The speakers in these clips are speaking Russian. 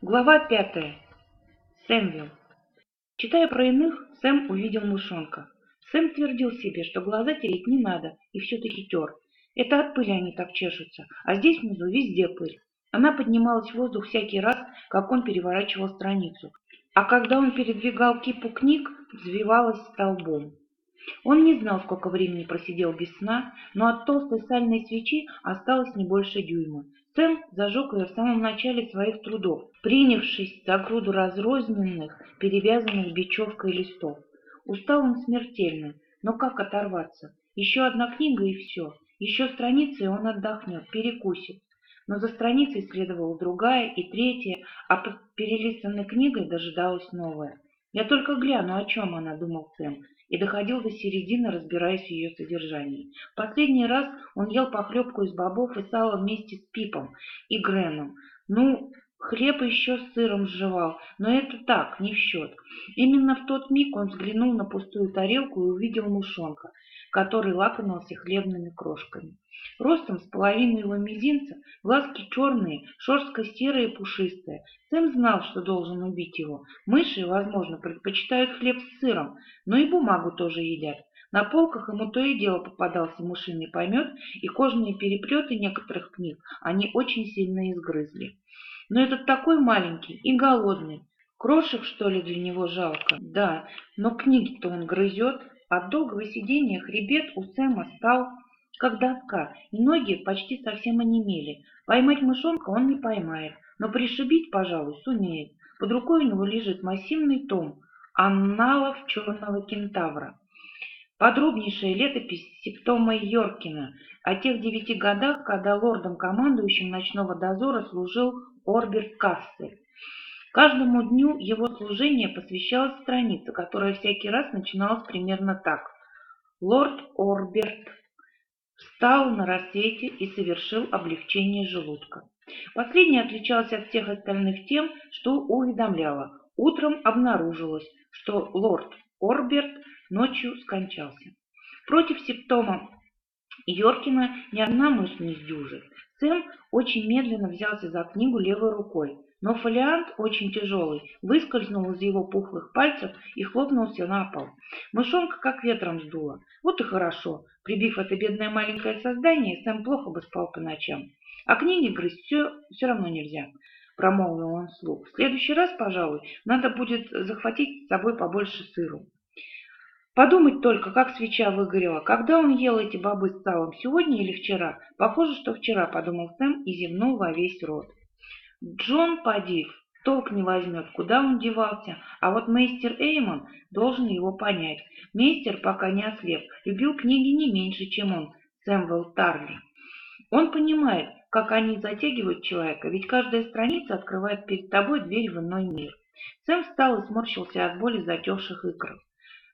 Глава пятая. Сэмвилл. Читая про иных, Сэм увидел мышонка. Сэм твердил себе, что глаза тереть не надо, и все-таки тер. Это от пыли они так чешутся, а здесь внизу везде пыль. Она поднималась в воздух всякий раз, как он переворачивал страницу. А когда он передвигал кипу книг, взвивалась столбом. Он не знал, сколько времени просидел без сна, но от толстой сальной свечи осталось не больше дюйма. Сэм зажег ее в самом начале своих трудов, принявшись за груду разрозненных, перевязанных бечевкой листов. Устал он смертельно, но как оторваться? Еще одна книга и все. Еще страница, и он отдохнет, перекусит. Но за страницей следовала другая и третья, а под перелистанной книгой дожидалась новая. «Я только гляну, о чем она», — думал Сэм, и доходил до середины, разбираясь в ее содержании. Последний раз он ел похлебку из бобов и сала вместе с Пипом и Греном. Ну, хлеб еще с сыром сживал, но это так, не в счет. Именно в тот миг он взглянул на пустую тарелку и увидел мышонка, который лакомился хлебными крошками. Ростом с половину его мизинца, глазки черные, шерстка серая и пушистая. Сэм знал, что должен убить его. Мыши, возможно, предпочитают хлеб с сыром, но и бумагу тоже едят. На полках ему то и дело попадался мышиный помет, и кожные переплеты некоторых книг они очень сильно изгрызли. Но этот такой маленький и голодный. Крошек, что ли, для него жалко? Да, но книги-то он грызет. От долгого сидения хребет у Сэма стал как доска, и ноги почти совсем онемели. Поймать мышонка он не поймает, но пришибить, пожалуй, сумеет. Под рукой у него лежит массивный том «Анналов черного кентавра». Подробнейшая летопись Септома Йоркина о тех девяти годах, когда лордом-командующим ночного дозора служил Орберт Кассель. Каждому дню его служения посвящалась страница, которая всякий раз начиналась примерно так. Лорд Орберт встал на рассвете и совершил облегчение желудка. Последний отличался от всех остальных тем, что уведомляло. Утром обнаружилось, что лорд Орберт ночью скончался. Против симптома Йоркина ни одна мысль не сдюжит. Сэм очень медленно взялся за книгу левой рукой, но фолиант, очень тяжелый, выскользнул из его пухлых пальцев и хлопнулся на пол. Мышонка как ветром сдуло. Вот и хорошо. Прибив это бедное маленькое создание, Сэм плохо бы спал по ночам. А книги грызть все, все равно нельзя, промолвил он вслух. В следующий раз, пожалуй, надо будет захватить с собой побольше сыру. Подумать только, как свеча выгорела. Когда он ел эти бобы с салом, сегодня или вчера? Похоже, что вчера, подумал Сэм и зевнул во весь рот. Джон Падив толк не возьмет, куда он девался, а вот мейстер Эймон должен его понять. Мейстер, пока не ослеп, любил книги не меньше, чем он, Сэмвелл Тарли. Он понимает, как они затягивают человека, ведь каждая страница открывает перед тобой дверь в иной мир. Сэм встал и сморщился от боли затекших икр.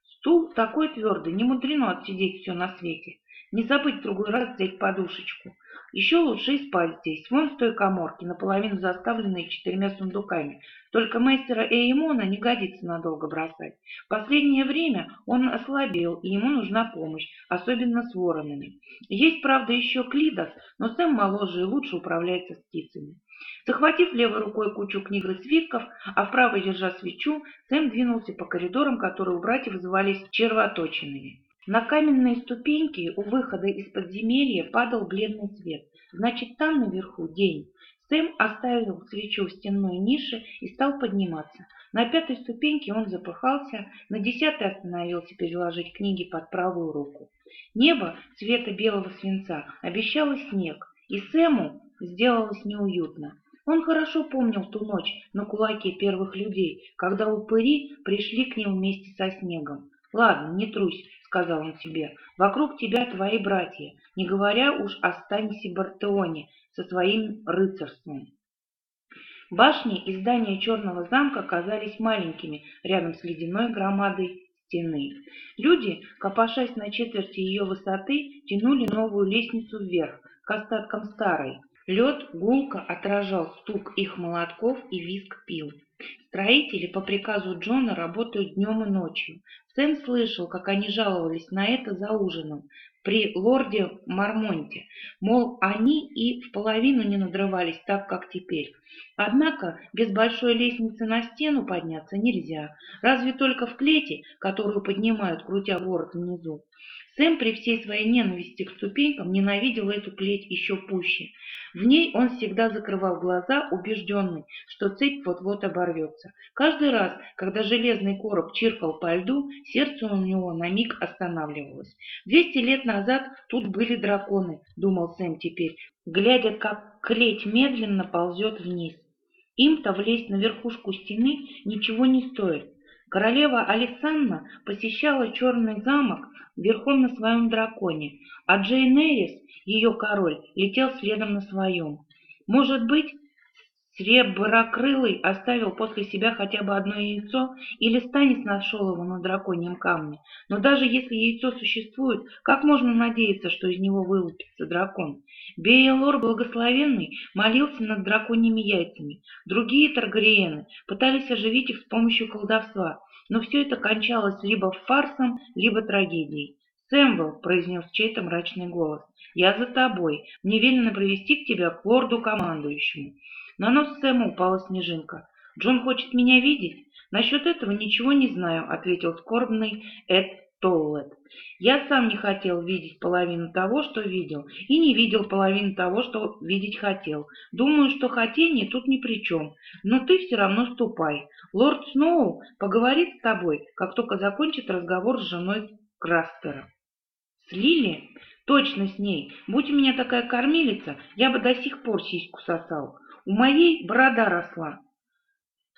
Стул такой твердый, не мудрено отсидеть все на свете. Не забыть в другой раз взять подушечку. Еще лучше и спать здесь, вон в той коморке, наполовину заставленной четырьмя сундуками. Только мастера Эймона не годится надолго бросать. В последнее время он ослабел, и ему нужна помощь, особенно с воронами. Есть, правда, еще Клидос, но Сэм моложе и лучше управляется с птицами. Захватив левой рукой кучу книг и свитков, а в правой держа свечу, Сэм двинулся по коридорам, которые у братьев назывались червоточинами. На каменные ступеньки у выхода из подземелья падал бледный свет. Значит, там наверху день. Сэм оставил свечу в стенной нише и стал подниматься. На пятой ступеньке он запыхался, на десятой остановился переложить книги под правую руку. Небо цвета белого свинца обещало снег, и Сэму сделалось неуютно. Он хорошо помнил ту ночь на кулаке первых людей, когда упыри пришли к ним вместе со снегом. «Ладно, не трусь», — сказал он себе, — «вокруг тебя твои братья, не говоря уж о Станисе Бартеоне со своим рыцарством». Башни и здания Черного замка казались маленькими рядом с ледяной громадой стены. Люди, копошась на четверти ее высоты, тянули новую лестницу вверх, к остаткам старой. Лед гулко отражал стук их молотков и визг пил. Строители по приказу Джона работают днем и ночью. Сэм слышал, как они жаловались на это за ужином. при лорде Мармонте, мол, они и в половину не надрывались так, как теперь. Однако без большой лестницы на стену подняться нельзя, разве только в клете, которую поднимают, крутя ворот внизу. Сэм при всей своей ненависти к ступенькам ненавидел эту клеть еще пуще. В ней он всегда закрывал глаза, убежденный, что цепь вот-вот оборвется. Каждый раз, когда железный короб чиркал по льду, сердце у него на миг останавливалось. Двести лет назад тут были драконы, думал Сэм теперь, глядя, как клеть медленно ползет вниз. Им-то влезть на верхушку стены ничего не стоит. Королева Александра посещала Черный замок верхом на своем драконе, а Джейн Эрис, ее король, летел следом на своем. Может быть, Среброкрылый оставил после себя хотя бы одно яйцо, или Станис нашел его на драконьем камне. Но даже если яйцо существует, как можно надеяться, что из него вылупится дракон? Бейлор Благословенный молился над драконьими яйцами. Другие Таргариены пытались оживить их с помощью колдовства, но все это кончалось либо фарсом, либо трагедией. «Сэмвелл», — произнес чей-то мрачный голос, — «я за тобой. Мне велено провести к тебе к лорду-командующему». На нос Сэма упала снежинка. «Джон хочет меня видеть?» «Насчет этого ничего не знаю», — ответил скорбный Эд Толлет. «Я сам не хотел видеть половину того, что видел, и не видел половину того, что видеть хотел. Думаю, что хотение тут ни при чем, но ты все равно ступай. Лорд Сноу поговорит с тобой, как только закончит разговор с женой Краспера». «С Лили?» «Точно с ней. Будь у меня такая кормилица, я бы до сих пор сиську сосал». У моей борода росла,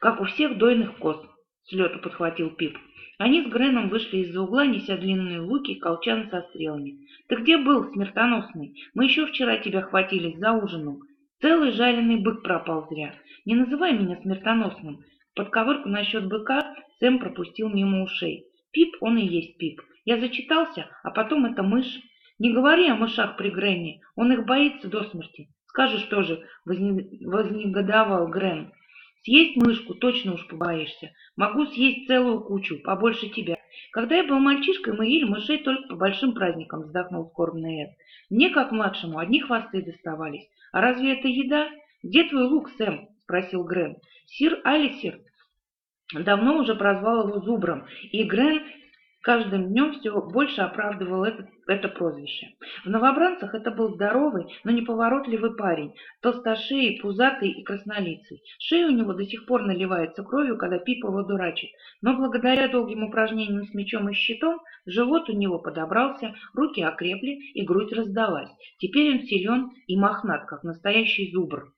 как у всех дойных коз, — с лету подхватил Пип. Они с Греном вышли из-за угла, неся длинные луки и колчан со стрелами. «Ты где был, смертоносный? Мы еще вчера тебя хватились за ужином. Целый жареный бык пропал зря. Не называй меня смертоносным». Подковырку насчет быка Сэм пропустил мимо ушей. Пип, он и есть Пип. Я зачитался, а потом это мышь. Не говори о мышах при Грене, он их боится до смерти. Скажешь тоже, вознегодовал Грэм. Съесть мышку точно уж побоишься. Могу съесть целую кучу, побольше тебя. Когда я был мальчишкой, мы ели мышей только по большим праздникам, вздохнул скорбный Эд. Мне, как младшему, одни хвосты доставались. А разве это еда? Где твой лук, Сэм? Спросил Грэм. Сир Алисер давно уже прозвал его Зубром, и Грен каждым днем все больше оправдывал это, это прозвище. В новобранцах это был здоровый, но неповоротливый парень, толстошеей, пузатый и краснолицый. Шея у него до сих пор наливается кровью, когда Пип его дурачит, но благодаря долгим упражнениям с мечом и щитом живот у него подобрался, руки окрепли и грудь раздалась. Теперь он силен и мохнат, как настоящий зубр.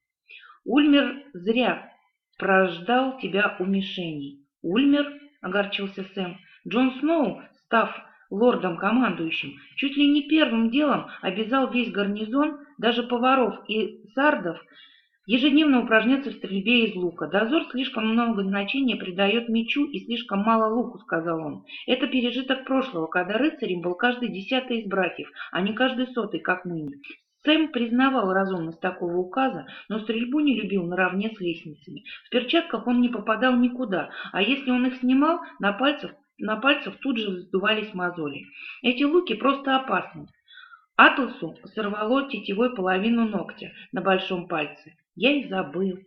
Ульмер зря прождал тебя у мишеней. Ульмер, — огорчился Сэм, — Джон Сноу, став лордом-командующим, чуть ли не первым делом обязал весь гарнизон, даже поваров и сардов, ежедневно упражняться в стрельбе из лука. «Дозор слишком много значения придает мечу и слишком мало луку», — сказал он. «Это пережиток прошлого, когда рыцарем был каждый десятый из братьев, а не каждый сотый, как ныне. Сэм признавал разумность такого указа, но стрельбу не любил наравне с лестницами. В перчатках он не попадал никуда, а если он их снимал, на пальцах на пальцах тут же вздувались мозоли. Эти луки просто опасны. Атласу сорвало тетевой половину ногтя на большом пальце. Я и забыл.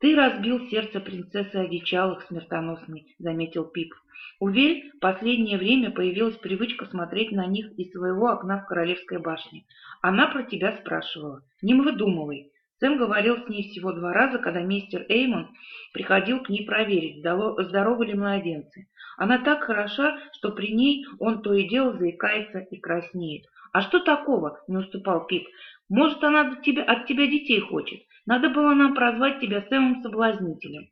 «Ты разбил сердце принцессы одичалых, смертоносный», — заметил Пип. У Вель в последнее время появилась привычка смотреть на них из своего окна в королевской башне. Она про тебя спрашивала. Не выдумывай. Сэм говорил с ней всего два раза, когда мистер Эймон приходил к ней проверить, здоровы ли младенцы. Она так хороша, что при ней он то и дело заикается и краснеет. «А что такого?» — не уступал Пип. «Может, она от тебя, детей хочет? Надо было нам прозвать тебя Сэмом Соблазнителем».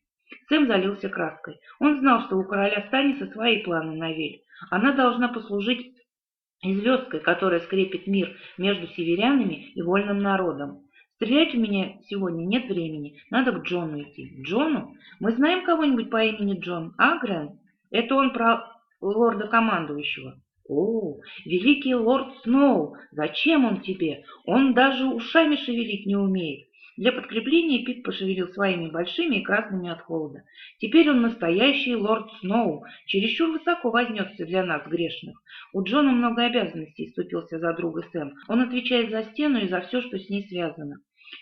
Сэм залился краской. Он знал, что у короля Станиса свои планы на Вель. Она должна послужить звездкой, которая скрепит мир между северянами и вольным народом. Стрелять у меня сегодня нет времени, надо к Джону идти. Джону? Мы знаем кого-нибудь по имени Джон, а? Это он про лорда-командующего. О, великий лорд Сноу, зачем он тебе? Он даже ушами шевелить не умеет. Для подкрепления Пит пошевелил своими большими и красными от холода. «Теперь он настоящий лорд Сноу, чересчур высоко вознесся для нас, грешных. У Джона много обязанностей», — ступился за друга Сэм. «Он отвечает за стену и за все, что с ней связано».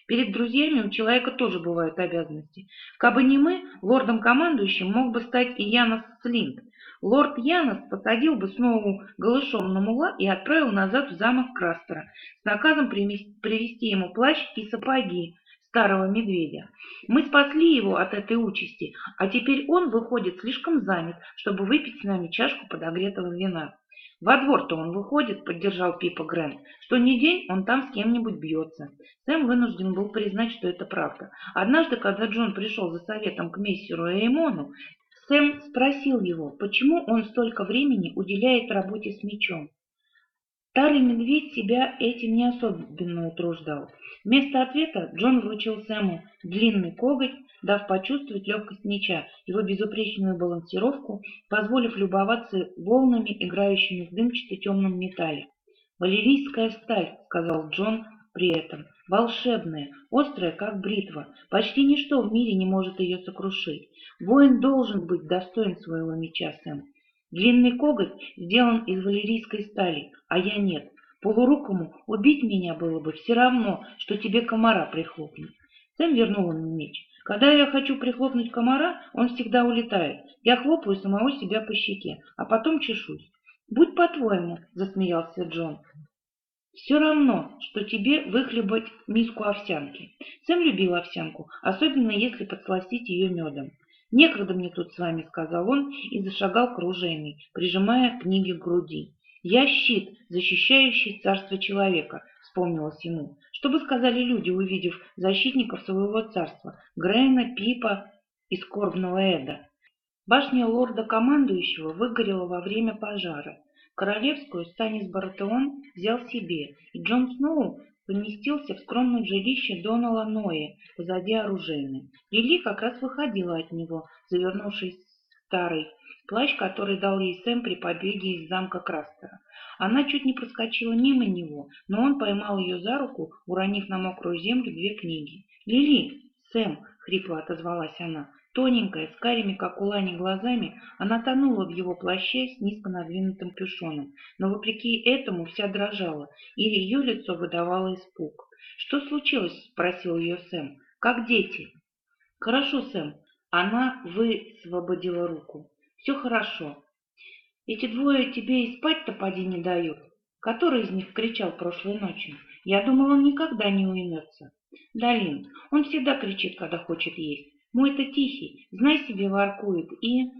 Перед друзьями у человека тоже бывают обязанности. Кабы не мы, лордом-командующим мог бы стать и Янос Слинт. Лорд Янос посадил бы снова голышом на мула и отправил назад в замок Крастера с наказом привезти ему плащ и сапоги, старого медведя. Мы спасли его от этой участи, а теперь он выходит слишком занят, чтобы выпить с нами чашку подогретого вина. «Во двор-то он выходит», — поддержал Пипа Грэнд. «Что ни день он там с кем-нибудь бьется». Сэм вынужден был признать, что это правда. Однажды, когда Джон пришел за советом к мессеру Эймону, Сэм спросил его, почему он столько времени уделяет работе с мечом. Старый медведь себя этим не особенно утруждал. Вместо ответа Джон вручил Сэму длинный коготь, дав почувствовать легкость меча, его безупречную балансировку, позволив любоваться волнами, играющими в дымчато-темном металле. «Валерийская сталь», — сказал Джон при этом, — «волшебная, острая, как бритва. Почти ничто в мире не может ее сокрушить. Воин должен быть достоин своего меча, Сэм. Длинный коготь сделан из валерийской стали, а я нет. Полурукому убить меня было бы все равно, что тебе комара прихлопнуть. Сэм вернул ему меч. Когда я хочу прихлопнуть комара, он всегда улетает. Я хлопаю самого себя по щеке, а потом чешусь. «Будь по-твоему», — засмеялся Джон. «Все равно, что тебе выхлебать миску овсянки». Сэм любил овсянку, особенно если подсластить ее медом. «Некогда мне тут с вами», — сказал он и зашагал к оружейной, прижимая книги к груди. «Я щит, защищающий царство человека», — вспомнилось ему. Что бы сказали люди, увидев защитников своего царства, Грейна, Пипа и скорбного Эда? Башня лорда-командующего выгорела во время пожара. Королевскую Станис Баратеон взял себе, и Джон Сноу поместился в скромном жилище Донала Ноя позади оружейной. Лили как раз выходила от него, завернувшись старый плащ, который дал ей Сэм при побеге из замка Крастера. Она чуть не проскочила мимо него, но он поймал ее за руку, уронив на мокрую землю две книги. «Лили!» «Сэм!» — хрипло отозвалась она. Тоненькая, с карими, как у Лани, глазами, она тонула в его плаще с низко надвинутым пюшоном, но вопреки этому вся дрожала, и ее лицо выдавало испуг. «Что случилось?» — спросил ее Сэм. «Как дети?» «Хорошо, Сэм». Она высвободила руку. «Все хорошо. Эти двое тебе и спать-то поди не дают. Который из них кричал прошлой ночью? Я думал, он никогда не уймется. Далин, он всегда кричит, когда хочет есть. Мой-то тихий, знай себе, воркует, и...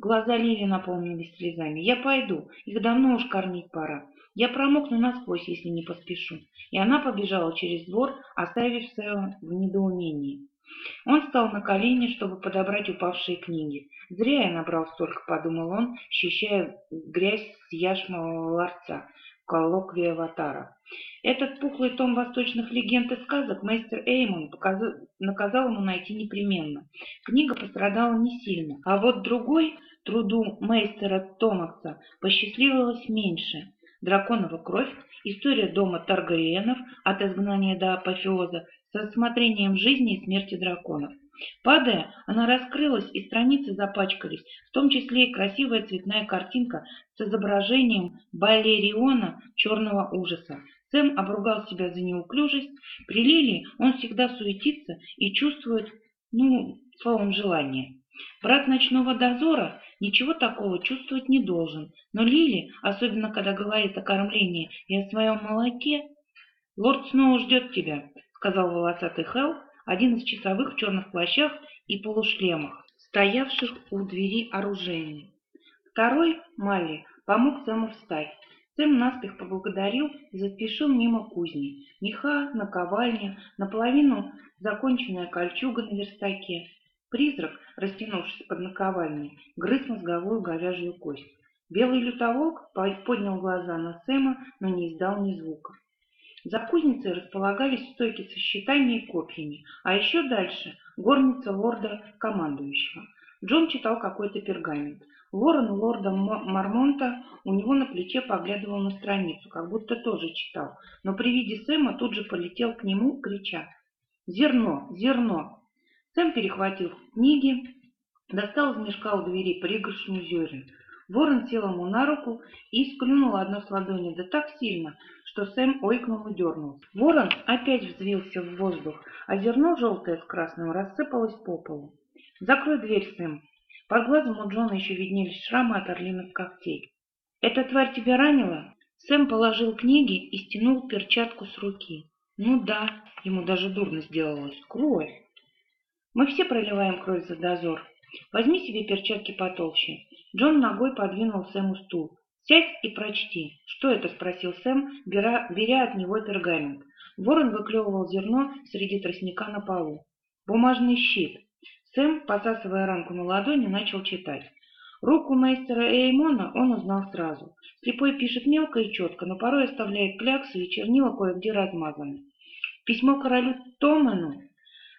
Глаза Лили наполнились слезами. «Я пойду, их давно уж кормить пора. Я промокну насквозь, если не поспешу». И она побежала через двор, оставив Сэма в недоумении. Он встал на колени, чтобы подобрать упавшие книги. «Зря я набрал столько», — подумал он, ощущая грязь с яшмового ларца, коллоквия Аватара. Этот пухлый том восточных легенд и сказок мастер Эймон наказал ему найти непременно. Книга пострадала не сильно, а вот другой, труду мастера Томаса, посчастливилось меньше. Драконова кровь, история дома Таргариенов от изгнания до апофеоза с рассмотрением жизни и смерти драконов. Падая, она раскрылась, и страницы запачкались, в том числе и красивая цветная картинка с изображением Балериона черного ужаса. Сэм обругал себя за неуклюжесть. При Лилии он всегда суетится и чувствует, ну, словом, желание. Брат ночного дозора ничего такого чувствовать не должен, но Лили, особенно когда говорит о кормлении и о своем молоке, «Лорд снова ждет тебя», — сказал волосатый Хелл, один из часовых в черных плащах и полушлемах, стоявших у двери оружейной. Второй, Малли, помог Сэму встать. Сэм наспех поблагодарил и заспешил мимо кузни. Меха, наковальня, наполовину законченная кольчуга на верстаке. Призрак, растянувшись под наковальней, грыз мозговую говяжью кость. Белый лютоволк поднял глаза на Сэма, но не издал ни звука. За кузницей располагались стойки со щитами и копьями, а еще дальше — горница лорда-командующего. Джон читал какой-то пергамент. Ворон лорда Мармонта у него на плече поглядывал на страницу, как будто тоже читал, но при виде Сэма тут же полетел к нему, крича Зерно, зерно. Сэм перехватил книги, достал из мешка у двери пригоршню зерен. Ворон сел ему на руку и склюнул одно с ладони, да так сильно, что Сэм ойкнул и дернулся. Ворон опять взвился в воздух, а зерно желтое с красным рассыпалось по полу. «Закрой дверь, Сэм!» Под глазом у Джона еще виднелись шрамы от орлиных когтей. «Эта тварь тебя ранила?» Сэм положил книги и стянул перчатку с руки. «Ну да, ему даже дурно сделалось. Кровь!» «Мы все проливаем кровь за дозор. Возьми себе перчатки потолще». Джон ногой подвинул Сэму стул. «Сядь и прочти». «Что это?» — спросил Сэм, беря, беря от него пергамент. Ворон выклевывал зерно среди тростника на полу. «Бумажный щит». Сэм, посасывая ранку на ладони, начал читать. Руку мастера Эймона он узнал сразу. Слепой пишет мелко и четко, но порой оставляет кляксы и чернила кое-где размазаны. Письмо королю Томену.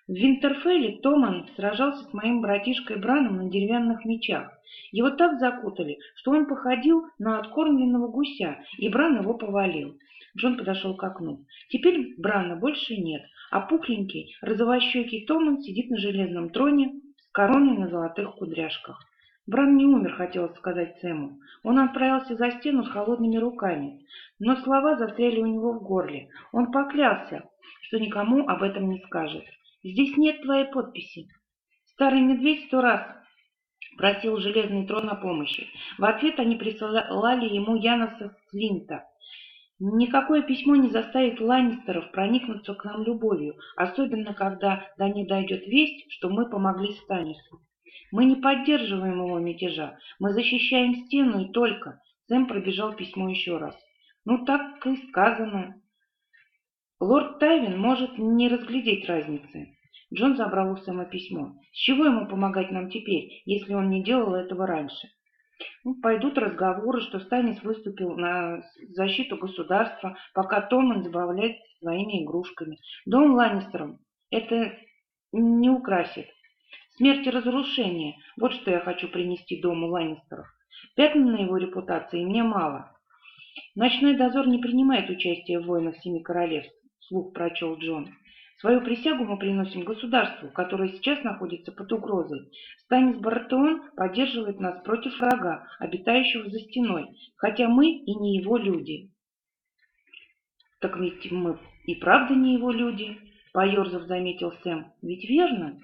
В Винтерфелле Томан сражался с моим братишкой Браном на деревянных мечах. Его так закутали, что он походил на откормленного гуся, и Бран его повалил. Джон подошел к окну. Теперь Брана больше нет, а пухленький, розовощекий Томан сидит на железном троне с короной на золотых кудряшках. Бран не умер, хотелось сказать Сэму. Он отправился за стену с холодными руками, но слова застряли у него в горле. Он поклялся, что никому об этом не скажет. «Здесь нет твоей подписи». Старый медведь сто раз просил Железный трон о помощи. В ответ они присылали ему Яноса Слинта. Никакое письмо не заставит Ланнистеров проникнуться к нам любовью, особенно когда до них дойдет весть, что мы помогли Станису. Мы не поддерживаем его мятежа, мы защищаем стену и только. Сэм пробежал письмо еще раз. Ну так и сказано. Лорд Тайвин может не разглядеть разницы. Джон забрал у Сэма письмо. С чего ему помогать нам теперь, если он не делал этого раньше? Ну, пойдут разговоры, что Станис выступил на защиту государства, пока Томан забавляется своими игрушками. Дом Ланнистером это не украсит. Смерть и разрушение – вот что я хочу принести дому Ланнистеров. Пятна на его репутации мне мало. Ночной дозор не принимает участия в войнах Семи Королевств, слух прочел Джон. Свою присягу мы приносим государству, которое сейчас находится под угрозой. Станис Баратеон поддерживает нас против врага, обитающего за стеной, хотя мы и не его люди. Так ведь мы и правда не его люди, поерзав заметил Сэм. Ведь верно?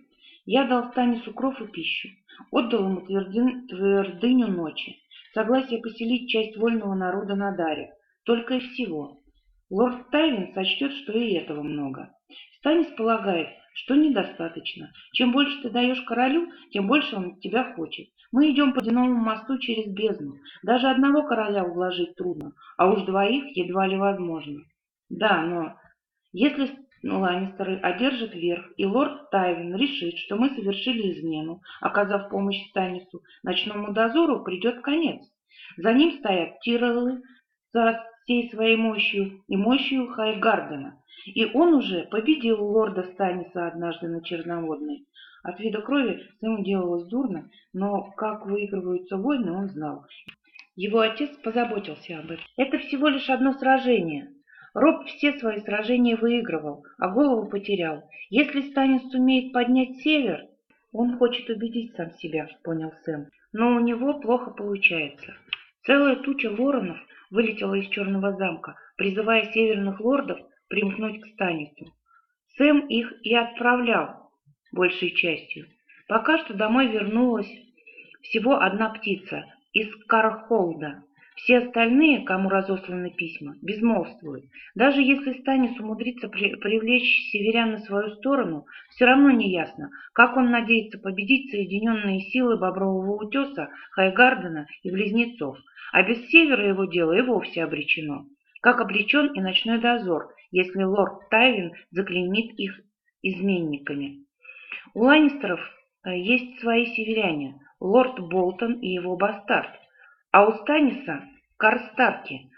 Я дал Станису кров и пищу, отдал ему твердин, твердыню ночи, согласие поселить часть вольного народа на Даре, только и всего. Лорд Тайвин сочтет, что и этого много. Станис полагает, что недостаточно. Чем больше ты даешь королю, тем больше он тебя хочет. Мы идем по водяному мосту через бездну. Даже одного короля уложить трудно, а уж двоих едва ли возможно. Да, но если Ланнистеры одержат верх, и лорд Тайвин решит, что мы совершили измену, оказав помощь Станису, ночному дозору придет конец. За ним стоят Тиреллы всей своей мощью и мощью Хайгардена. И он уже победил лорда Станиса однажды на Черноводной. От вида крови ему делалось дурно, но как выигрываются войны, он знал. Его отец позаботился об этом. Это всего лишь одно сражение. Роб все свои сражения выигрывал, а голову потерял. Если Станис сумеет поднять север, он хочет убедить сам себя, понял Сэм. Но у него плохо получается. Целая туча воронов вылетела из Черного замка, призывая северных лордов примкнуть к Станису. Сэм их и отправлял, большей частью. Пока что домой вернулась всего одна птица из Кархолда. Все остальные, кому разосланы письма, безмолвствуют. Даже если Станис умудрится при привлечь северян на свою сторону, все равно не ясно, как он надеется победить соединенные силы Бобрового утеса, Хайгардена и Близнецов. А без севера его дело и вовсе обречено. Как обречен и ночной дозор, если лорд Тайвин заклеймит их изменниками. У Ланнистеров э, есть свои северяне, лорд Болтон и его бастард, а у Станиса – Карстарки.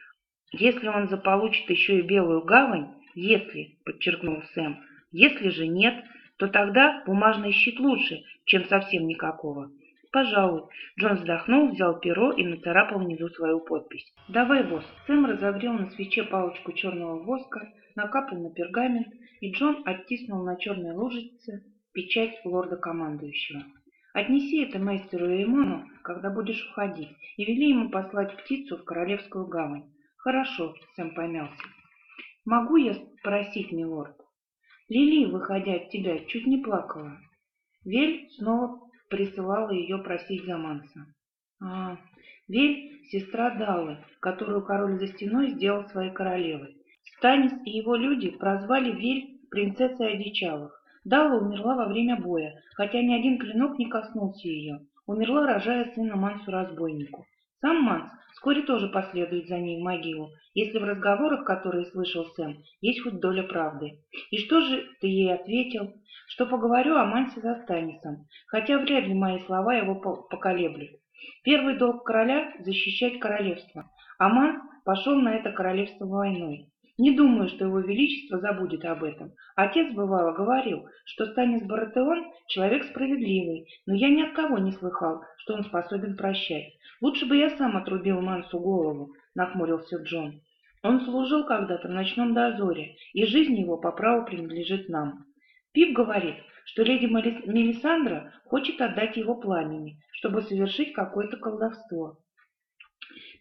Если он заполучит еще и Белую гавань, если, подчеркнул Сэм, если же нет, то тогда бумажный щит лучше, чем совсем никакого. «Пожалуй». Джон вздохнул, взял перо и нацарапал внизу свою подпись. «Давай, босс». Сэм разогрел на свече палочку черного воска, накапал на пергамент, и Джон оттиснул на черной лужице печать лорда-командующего. «Отнеси это мастеру Эймону, когда будешь уходить, и вели ему послать птицу в Королевскую гавань». «Хорошо», — Сэм помялся. «Могу я спросить, милорд?» Лили, выходя от тебя, чуть не плакала. Вель снова присылала ее просить за Манса. А, Вель — сестра Даллы, которую король за стеной сделал своей королевой. Станис и его люди прозвали Вель принцессой одичалых. Далла умерла во время боя, хотя ни один клинок не коснулся ее. Умерла, рожая сына Мансу-разбойнику. Сам Манс вскоре тоже последует за ней в могилу, если в разговорах, которые слышал Сэм, есть хоть доля правды. И что же ты ей ответил? Что поговорю о Мансе за Станисом, хотя вряд ли мои слова его поколеблют. Первый долг короля – защищать королевство, а Манс пошел на это королевство войной. Не думаю, что его величество забудет об этом. Отец, бывало, говорил, что Станис Баратеон – человек справедливый, но я ни от кого не слыхал, что он способен прощать. Лучше бы я сам отрубил Мансу голову, – нахмурился Джон. Он служил когда-то в ночном дозоре, и жизнь его по праву принадлежит нам. Пип говорит, что леди Мелисандра хочет отдать его пламени, чтобы совершить какое-то колдовство.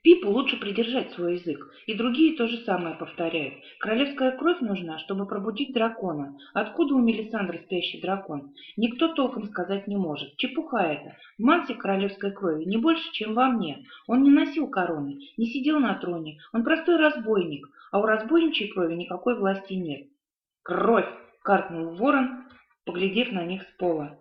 Пипу лучше придержать свой язык, и другие то же самое повторяют. Королевская кровь нужна, чтобы пробудить дракона. Откуда у Мелисандры спящий дракон? Никто толком сказать не может. Чепуха это. В Мансе королевской крови не больше, чем во мне. Он не носил короны, не сидел на троне. Он простой разбойник, а у разбойничьей крови никакой власти нет. «Кровь!» — каркнул ворон, поглядев на них с пола.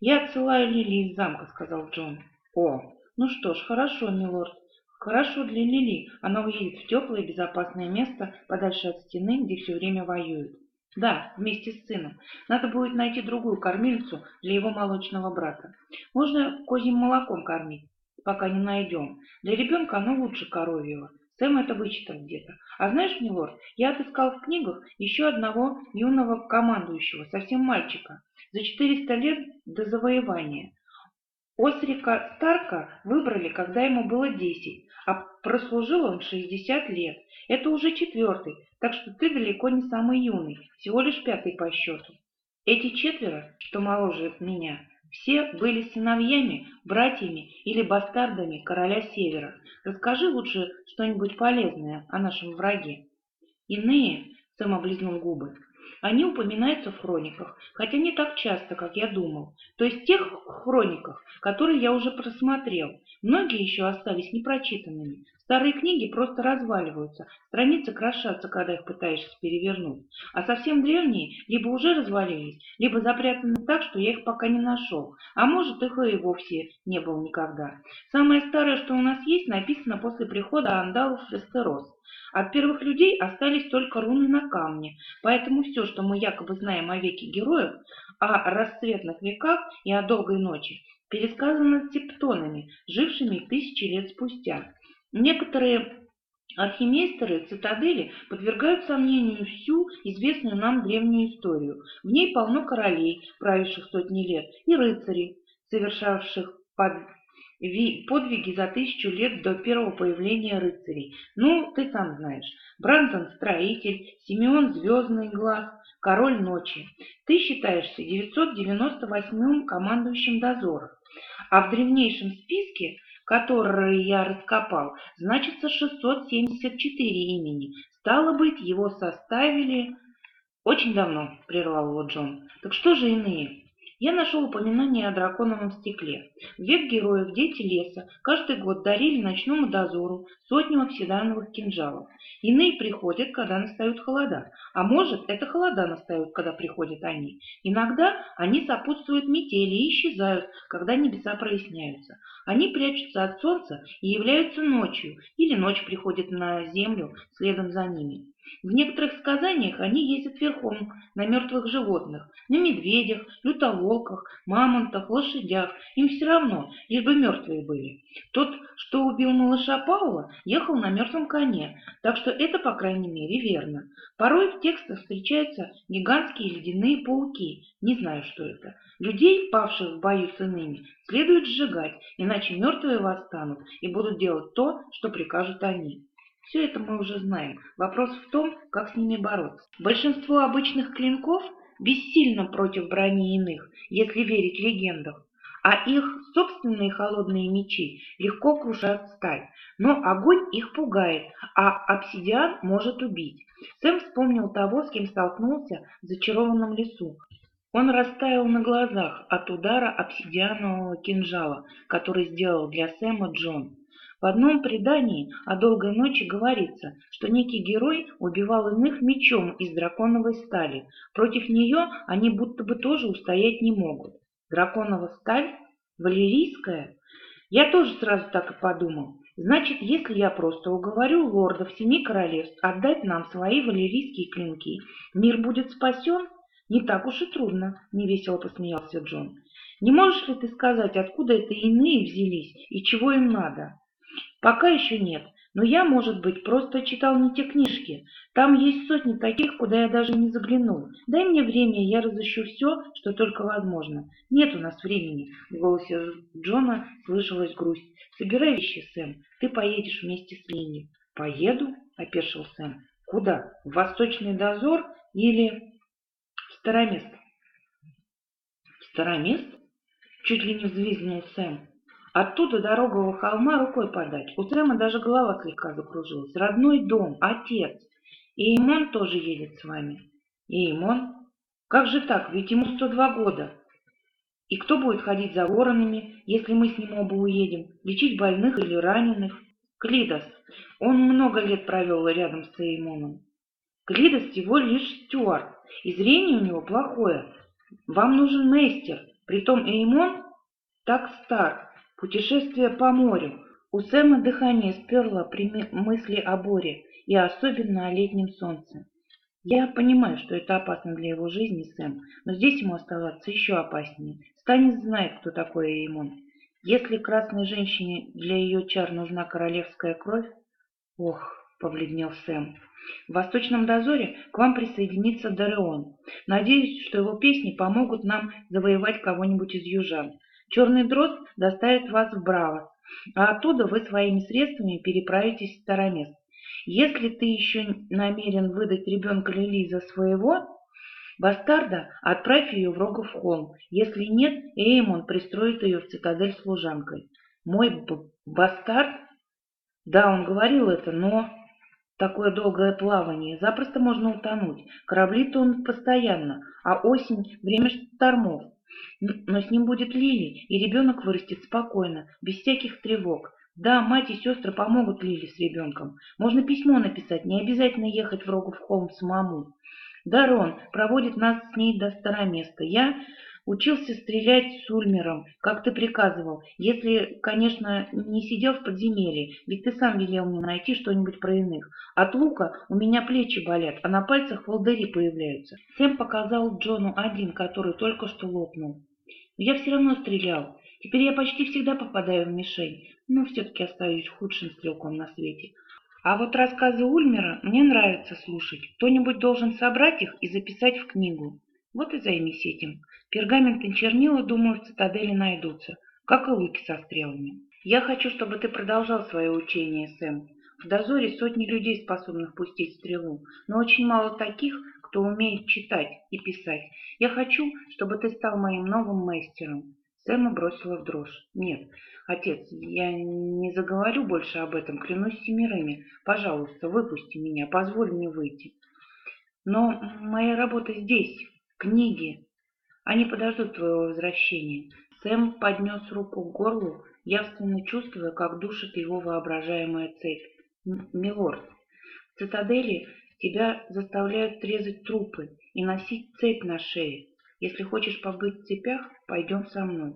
«Я отсылаю Лили из замка», — сказал Джон. «О, ну что ж, хорошо, милорд. Хорошо для Лили, она уедет в теплое безопасное место, подальше от стены, где все время воюют. Да, вместе с сыном. Надо будет найти другую кормильцу для его молочного брата. Можно козьим молоком кормить, пока не найдем. Для ребенка оно лучше коровьего. Сэм это вычитал где-то. А знаешь, милорд, я отыскал в книгах еще одного юного командующего, совсем мальчика, за 400 лет до завоевания. Осрика Старка выбрали, когда ему было десять, а прослужил он шестьдесят лет. Это уже четвертый, так что ты далеко не самый юный, всего лишь пятый по счету. Эти четверо, что моложе меня, все были сыновьями, братьями или бастардами короля Севера. Расскажи лучше что-нибудь полезное о нашем враге. Иные, Сэм облизнул губы, они упоминаются в хрониках, хотя не так часто, как я думал. То есть тех хрониках, которые я уже просмотрел. Многие еще остались непрочитанными. Старые книги просто разваливаются, страницы крошатся, когда их пытаешься перевернуть. А совсем древние либо уже развалились, либо запрятаны так, что я их пока не нашел. А может, их и вовсе не было никогда. Самое старое, что у нас есть, написано после прихода андалов в Эстерос. От первых людей остались только руны на камне, поэтому все, что мы якобы знаем о веке героев, о расцветных веках и о долгой ночи, пересказано тептонами, жившими тысячи лет спустя. Некоторые Архимейстеры цитадели подвергают сомнению всю известную нам древнюю историю. В ней полно королей, правивших сотни лет, и рыцарей, совершавших под подвиги за тысячу лет до первого появления рыцарей. Ну, ты сам знаешь. Брандон – строитель, Симеон – звездный глаз, король ночи. Ты считаешься 998-м командующим дозора. А в древнейшем списке, который я раскопал, значится 674 имени. Стало быть, его составили... Очень давно, прервал его Джон. Так что же иные? Я нашел упоминание о драконовом стекле. В век героев дети леса каждый год дарили ночному дозору сотню обсидановых кинжалов. Иные приходят, когда настают холода, а может, это холода настают, когда приходят они. Иногда они сопутствуют метели и исчезают, когда небеса проясняются. Они прячутся от солнца и являются ночью, или ночь приходит на землю следом за ними. В некоторых сказаниях они ездят верхом на мертвых животных, на медведях, лютоволках, мамонтах, лошадях. Им все равно, лишь бы мертвые были. Тот, что убил малыша Паула, ехал на мертвом коне, так что это, по крайней мере, верно. Порой в текстах встречаются гигантские ледяные пауки. Не знаю, что это. Людей, павших в бою с иными, следует сжигать, иначе мертвые восстанут и будут делать то, что прикажут они. Все это мы уже знаем. Вопрос в том, как с ними бороться. Большинство обычных клинков бессильно против брони иных, если верить легендам, а их собственные холодные мечи легко крушат сталь. Но огонь их пугает, а обсидиан может убить. Сэм вспомнил того, с кем столкнулся в зачарованном лесу. Он растаял на глазах от удара обсидианового кинжала, который сделал для Сэма Джон. В одном предании о долгой ночи говорится, что некий герой убивал иных мечом из драконовой стали. Против нее они будто бы тоже устоять не могут. Драконова сталь? Валерийская? Я тоже сразу так и подумал. Значит, если я просто уговорю лордов семи королевств отдать нам свои валерийские клинки, мир будет спасен? Не так уж и трудно, невесело посмеялся Джон. Не можешь ли ты сказать, откуда это иные взялись и чего им надо? Пока еще нет, но я, может быть, просто читал не те книжки. Там есть сотни таких, куда я даже не заглянул. Дай мне время, я разыщу все, что только возможно. Нет у нас времени. В голосе Джона слышалась грусть. Собирай вещи, Сэм. Ты поедешь вместе с Линни. Поеду? Опешил Сэм. Куда? В Восточный дозор или в Старомест? В Старомест? Чуть ли не взвизгнул Сэм. Оттуда дорога у холма рукой подать. У Сэма даже голова слегка закружилась. Родной дом, отец. И Имон тоже едет с вами. И Имон? Как же так? Ведь ему 102 года. И кто будет ходить за воронами, если мы с ним оба уедем? Лечить больных или раненых? Клидос. Он много лет провел рядом с Эймоном. Клидос всего лишь стюард, и зрение у него плохое. Вам нужен мейстер. Притом Эймон так стар, Путешествие по морю. У Сэма дыхание сперло при мысли о Боре и особенно о летнем солнце. Я понимаю, что это опасно для его жизни, Сэм, но здесь ему оставаться еще опаснее. Станис знает, кто такой Эймон. Если красной женщине для ее чар нужна королевская кровь... Ох, побледнел Сэм. В Восточном дозоре к вам присоединится Дареон. Надеюсь, что его песни помогут нам завоевать кого-нибудь из южан. Черный дрозд доставит вас в Браво, а оттуда вы своими средствами переправитесь в Старомест. Если ты еще намерен выдать ребенка Лили за своего, бастарда, отправь ее в Рогов холм. Если нет, Эймон пристроит ее в цитадель служанкой. Мой бастард? Да, он говорил это, но... Такое долгое плавание, запросто можно утонуть. Корабли тонут постоянно, а осень — время штормов. Но с ним будет Лили, и ребенок вырастет спокойно, без всяких тревог. Да, мать и сестры помогут Лили с ребенком. Можно письмо написать, не обязательно ехать в Рогов холм самому. Дарон проводит нас с ней до староместа. Я учился стрелять с Ульмером, как ты приказывал, если, конечно, не сидел в подземелье, ведь ты сам велел мне найти что-нибудь про иных. От лука у меня плечи болят, а на пальцах волдыри появляются. Сэм показал Джону один, который только что лопнул. Я все равно стрелял. Теперь я почти всегда попадаю в мишень, но все-таки остаюсь худшим стрелком на свете. А вот рассказы Ульмера мне нравится слушать. Кто-нибудь должен собрать их и записать в книгу. Вот и займись этим. Пергамент и чернила, думаю, в цитадели найдутся, как и луки со стрелами. Я хочу, чтобы ты продолжал свое учение, Сэм. В дозоре сотни людей, способных пустить стрелу, но очень мало таких, кто умеет читать и писать. Я хочу, чтобы ты стал моим новым мастером. Сэма бросила в дрожь. Нет, отец, я не заговорю больше об этом, клянусь семерыми. Пожалуйста, выпусти меня, позволь мне выйти. Но моя работа здесь, книги. Они подождут твоего возвращения. Сэм поднес руку к горлу, явственно чувствуя, как душит его воображаемая цепь. «Милорд, в цитадели Тебя заставляют резать трупы и носить цепь на шее. Если хочешь побыть в цепях, пойдем со мной.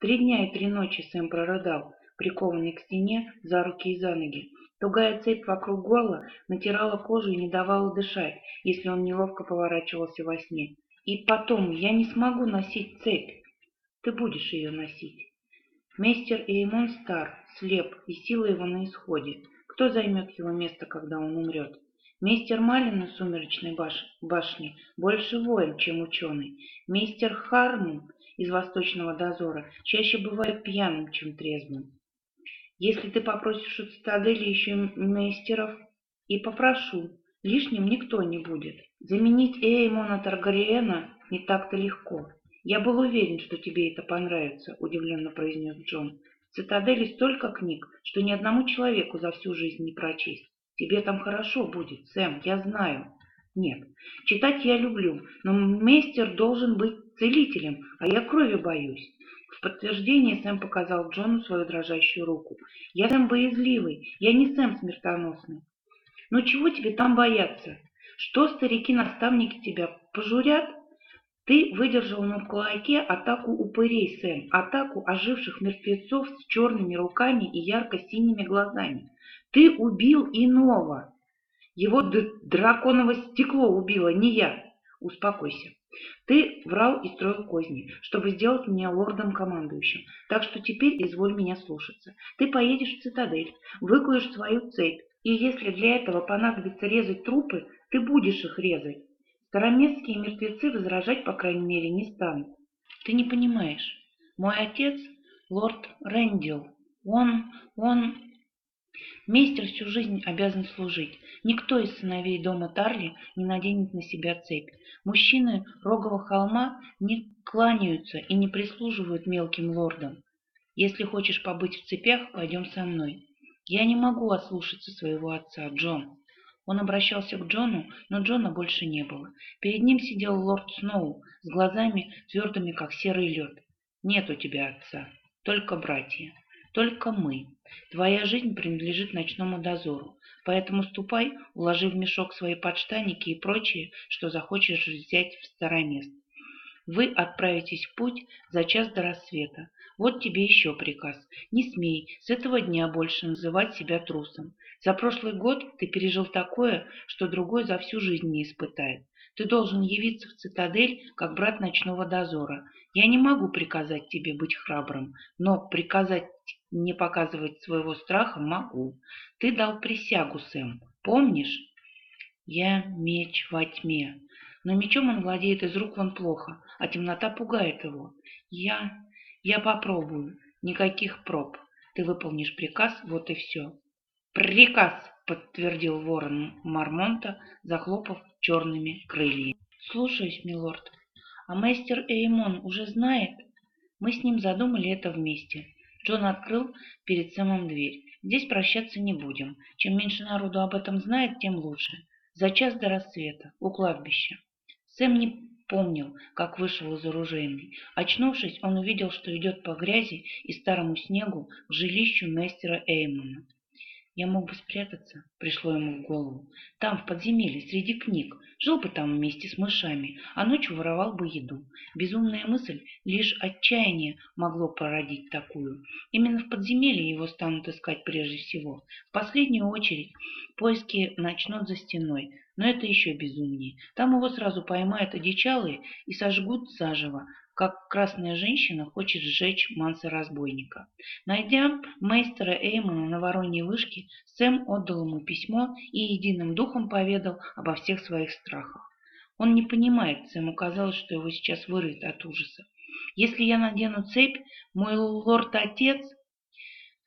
Три дня и три ночи Сэм прорыдал, прикованный к стене за руки и за ноги. Тугая цепь вокруг горла натирала кожу и не давала дышать, если он неловко поворачивался во сне. И потом, я не смогу носить цепь. Ты будешь ее носить. Мейстер Эймон стар, слеп, и сила его на исходе. Кто займет его место, когда он умрет? Мистер Малин из «Сумеречной баш... башни» больше воин, чем ученый. Мистер Хармон из «Восточного дозора» чаще бывает пьяным, чем трезвым. Если ты попросишь у цитадели еще мейстеров, и попрошу, лишним никто не будет. Заменить Эймона Таргариена не так-то легко. Я был уверен, что тебе это понравится, удивленно произнес Джон. В цитадели столько книг, что ни одному человеку за всю жизнь не прочесть. Тебе там хорошо будет, Сэм, я знаю. Нет, читать я люблю, но мейстер должен быть целителем, а я крови боюсь. В подтверждение Сэм показал Джону свою дрожащую руку. «Я Сэм боязливый, я не Сэм смертоносный». «Ну чего тебе там бояться? Что старики-наставники тебя пожурят?» Ты выдержал на кулаке атаку упырей, Сэм, атаку оживших мертвецов с черными руками и ярко-синими глазами. Ты убил иного. Его драконово стекло убило, не я. Успокойся. Ты врал и строил козни, чтобы сделать меня лордом-командующим, так что теперь изволь меня слушаться. Ты поедешь в цитадель, выкуешь свою цепь, и если для этого понадобится резать трупы, ты будешь их резать. Староместские мертвецы возражать, по крайней мере, не станут. Ты не понимаешь. Мой отец, лорд Рэндилл, он, он... Мейстер всю жизнь обязан служить. Никто из сыновей дома Тарли не наденет на себя цепь. Мужчины Рогового холма не кланяются и не прислуживают мелким лордам. Если хочешь побыть в цепях, пойдем со мной. Я не могу ослушаться своего отца, Джон. Он обращался к Джону, но Джона больше не было. Перед ним сидел лорд Сноу с глазами твердыми, как серый лед. Нет у тебя отца, только братья. Только мы. Твоя жизнь принадлежит ночному дозору. Поэтому ступай, уложи в мешок свои подштанники и прочее, что захочешь взять в старое место. Вы отправитесь в путь за час до рассвета. Вот тебе еще приказ. Не смей с этого дня больше называть себя трусом. За прошлый год ты пережил такое, что другой за всю жизнь не испытает. Ты должен явиться в цитадель, как брат ночного дозора. Я не могу приказать тебе быть храбрым, но приказать не показывать своего страха могу. Ты дал присягу, Сэм, помнишь? Я меч во тьме. Но мечом он владеет из рук вон плохо, а темнота пугает его. Я... я попробую. Никаких проб. Ты выполнишь приказ, вот и все. Приказ, подтвердил ворон Мармонта, захлопав черными крыльями. Слушаюсь, милорд. А мастер Эймон уже знает? Мы с ним задумали это вместе. Джон открыл перед Сэмом дверь. Здесь прощаться не будем. Чем меньше народу об этом знает, тем лучше. За час до рассвета, у кладбища. Сэм не помнил, как вышел из оружейной. Очнувшись, он увидел, что идет по грязи и старому снегу к жилищу мастера Эймона. Я мог бы спрятаться, пришло ему в голову. Там, в подземелье, среди книг. Жил бы там вместе с мышами, а ночью воровал бы еду. Безумная мысль, лишь отчаяние могло породить такую. Именно в подземелье его станут искать прежде всего. В последнюю очередь поиски начнут за стеной, но это еще безумнее. Там его сразу поймают одичалые и сожгут заживо, как красная женщина хочет сжечь манса-разбойника. Найдя мейстера Эймона на Вороньей вышке, Сэм отдал ему письмо и единым духом поведал обо всех своих страхах. Он не понимает, Сэму казалось, что его сейчас вырвет от ужаса. Если я надену цепь, мой лорд-отец...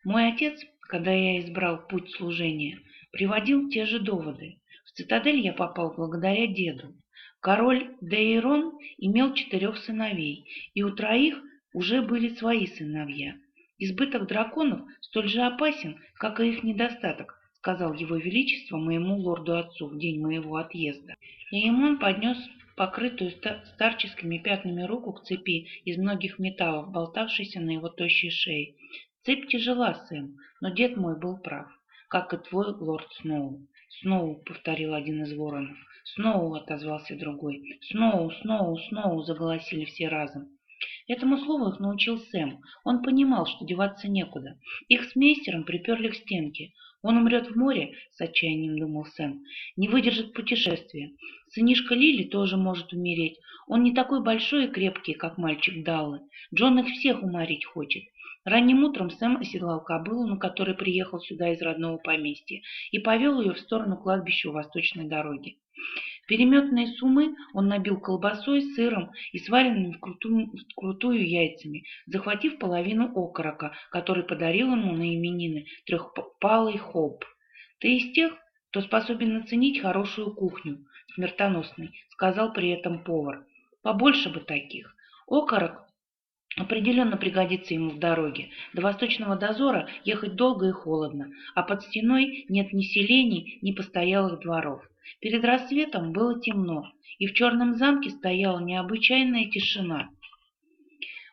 Мой отец, когда я избрал путь служения, приводил те же доводы. Цитадель я попал благодаря деду. Король Дейрон имел четырех сыновей, и у троих уже были свои сыновья. Избыток драконов столь же опасен, как и их недостаток, сказал его величество моему лорду-отцу в день моего отъезда. И Эмон поднес покрытую старческими пятнами руку к цепи из многих металлов, болтавшейся на его тощей шее. Цепь тяжела, сын, но дед мой был прав, как и твой лорд Сноу. Сноу, повторил один из воронов. «Сноу!» — отозвался другой. «Сноу! Сноу! Сноу!» — заголосили все разом. Этому слову их научил Сэм. Он понимал, что деваться некуда. Их с мейстером приперли к стенке. Он умрет в море, с отчаянием думал Сэм, не выдержит путешествия. Сынишка Лили тоже может умереть. Он не такой большой и крепкий, как мальчик Даллы. Джон их всех уморить хочет. Ранним утром Сэм оседлал кобылу, на которой приехал сюда из родного поместья, и повел ее в сторону кладбища у восточной дороги. Переметные сумы он набил колбасой, сыром и сваренными вкрутую, вкрутую яйцами, захватив половину окорока, который подарил ему на именины трехпалый хоп. «Ты из тех, кто способен оценить хорошую кухню, смертоносный», — сказал при этом повар. «Побольше бы таких. Окорок определенно пригодится ему в дороге. До восточного дозора ехать долго и холодно, а под стеной нет ни селений, ни постоялых дворов. Перед рассветом было темно, и в черном замке стояла необычайная тишина.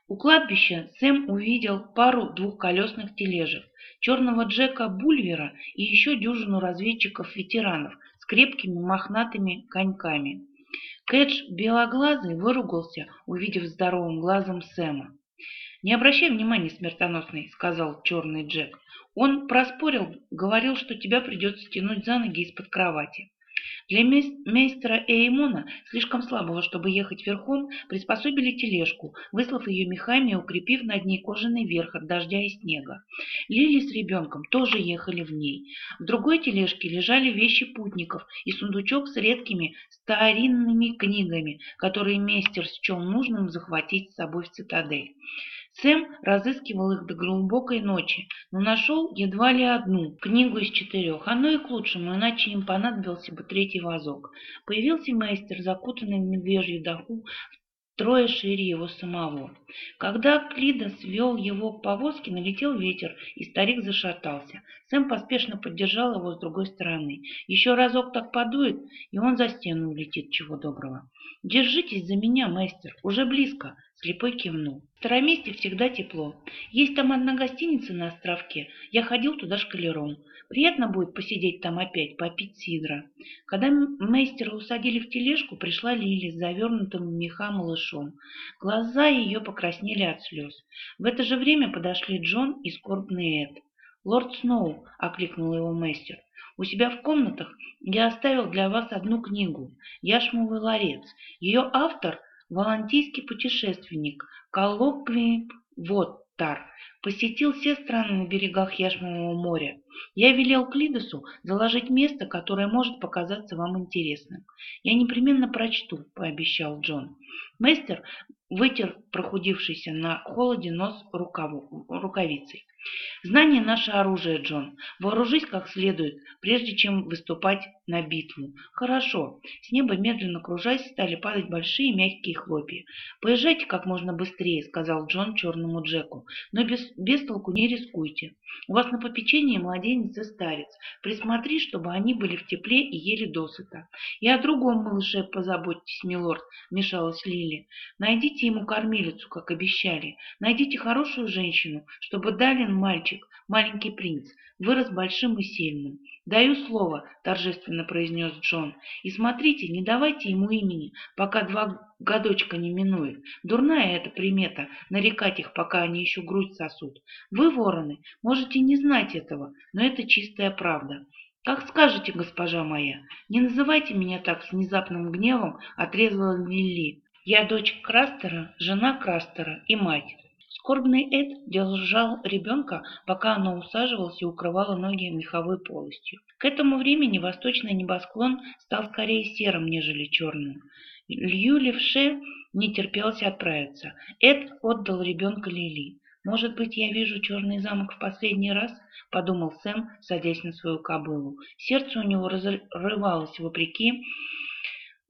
У кладбища Сэм увидел пару двухколесных тележек, черного Джека Бульвера и еще дюжину разведчиков-ветеранов с крепкими мохнатыми коньками. Кэдж белоглазый выругался, увидев здоровым глазом Сэма. «Не обращай внимания, смертоносный», — сказал черный Джек. «Он проспорил, говорил, что тебя придется тянуть за ноги из-под кровати. Для мейстера Эймона, слишком слабого, чтобы ехать верхом, приспособили тележку, выслав ее мехами и укрепив над ней кожаный верх от дождя и снега. Лили с ребенком тоже ехали в ней. В другой тележке лежали вещи путников и сундучок с редкими старинными книгами, которые мейстер счел нужным захватить с собой в цитадель. Сэм разыскивал их до глубокой ночи, но нашел едва ли одну книгу из четырех. Оно и к лучшему, иначе им понадобился бы третий вазок. Появился мастер, закутанный в медвежью доху, трое шире его самого. Когда Клидос вел его к повозке, налетел ветер, и старик зашатался. Сэм поспешно поддержал его с другой стороны. Еще разок так подует, и он за стену улетит, чего доброго. «Держитесь за меня, мастер, уже близко», — слепой кивнул. В Староместе всегда тепло. Есть там одна гостиница на островке. Я ходил туда шкалером. Приятно будет посидеть там опять, попить сидра. Когда мастера усадили в тележку, пришла Лили с завернутым в меха малышом. Глаза ее покраснели от слез. В это же время подошли Джон и скорбный Эд. «Лорд Сноу!» — окликнул его мастер. «У себя в комнатах я оставил для вас одну книгу «Яшмовый ларец». Ее автор — волантийский путешественник Коллоквий Воттар. Посетил все страны на берегах Яшмового моря. Я велел Клидосу заложить место, которое может показаться вам интересным. Я непременно прочту, пообещал Джон. Мастер вытер прохудившийся на холоде нос рукаву, рукавицей. Знание – наше оружие, Джон. Вооружись как следует, прежде чем выступать на битву. Хорошо. С неба, медленно кружась, стали падать большие мягкие хлопья. Поезжайте как можно быстрее, сказал Джон черному Джеку. Но без, без толку не рискуйте. У вас на попечении младенец и старец. Присмотри, чтобы они были в тепле и ели досыта. И о другом малыше позаботьтесь, милорд, вмешалась Лили. Найдите ему кормилицу, как обещали. Найдите хорошую женщину, чтобы дали мальчик, маленький принц, вырос большим и сильным. «Даю слово», — торжественно произнес Джон. «И смотрите, не давайте ему имени, пока два годочка не минует. Дурная эта примета — нарекать их, пока они еще грудь сосут. Вы, вороны, можете не знать этого, но это чистая правда. «Как скажете, госпожа моя, не называйте меня так с внезапным гневом», — отрезала Лили. «Я дочь Крастера, жена Крастера и мать. Скорбный Эд держал ребенка, пока она усаживалась и укрывала ноги меховой полостью. К этому времени восточный небосклон стал скорее серым, нежели черным. Лью Левше не терпелось отправиться. Эд отдал ребенка Лили. «Может быть, я вижу черный замок в последний раз?» — подумал Сэм, садясь на свою кобылу. Сердце у него разрывалось вопреки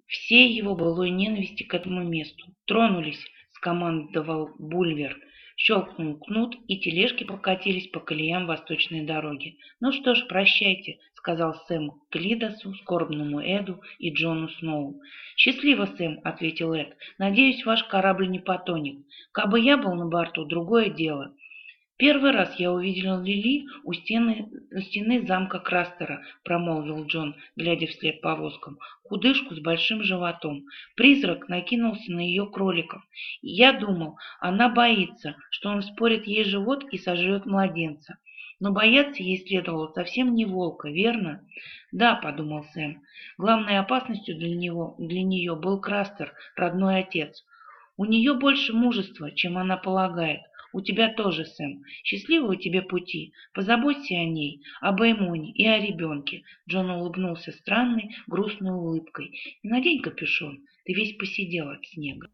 всей его былой ненависти к этому месту. «Тронулись!» — скомандовал Бульвер — Щелкнул кнут, и тележки покатились по колеям восточной дороги. «Ну что ж, прощайте», — сказал Сэм Клидосу, скорбному Эду и Джону Сноу. «Счастливо, Сэм», — ответил Эд. «Надеюсь, ваш корабль не потонет. Кабы я был на борту, другое дело. «Первый раз я увидел Лили у стены, стены замка Крастера», — промолвил Джон, глядя вслед повозкам. «Худышку с большим животом. Призрак накинулся на ее кроликов. Я думал, она боится, что он спорит ей живот и сожрет младенца. Но бояться ей следовало совсем не волка, верно?» «Да», — подумал Сэм. «Главной опасностью для него, для нее был Крастер, родной отец. У нее больше мужества, чем она полагает. У тебя тоже, Сэм. Счастливого тебе пути. Позаботься о ней, об Эймоне и о ребенке. Джон улыбнулся странной, грустной улыбкой. Надень капюшон. Ты весь посидел от снега.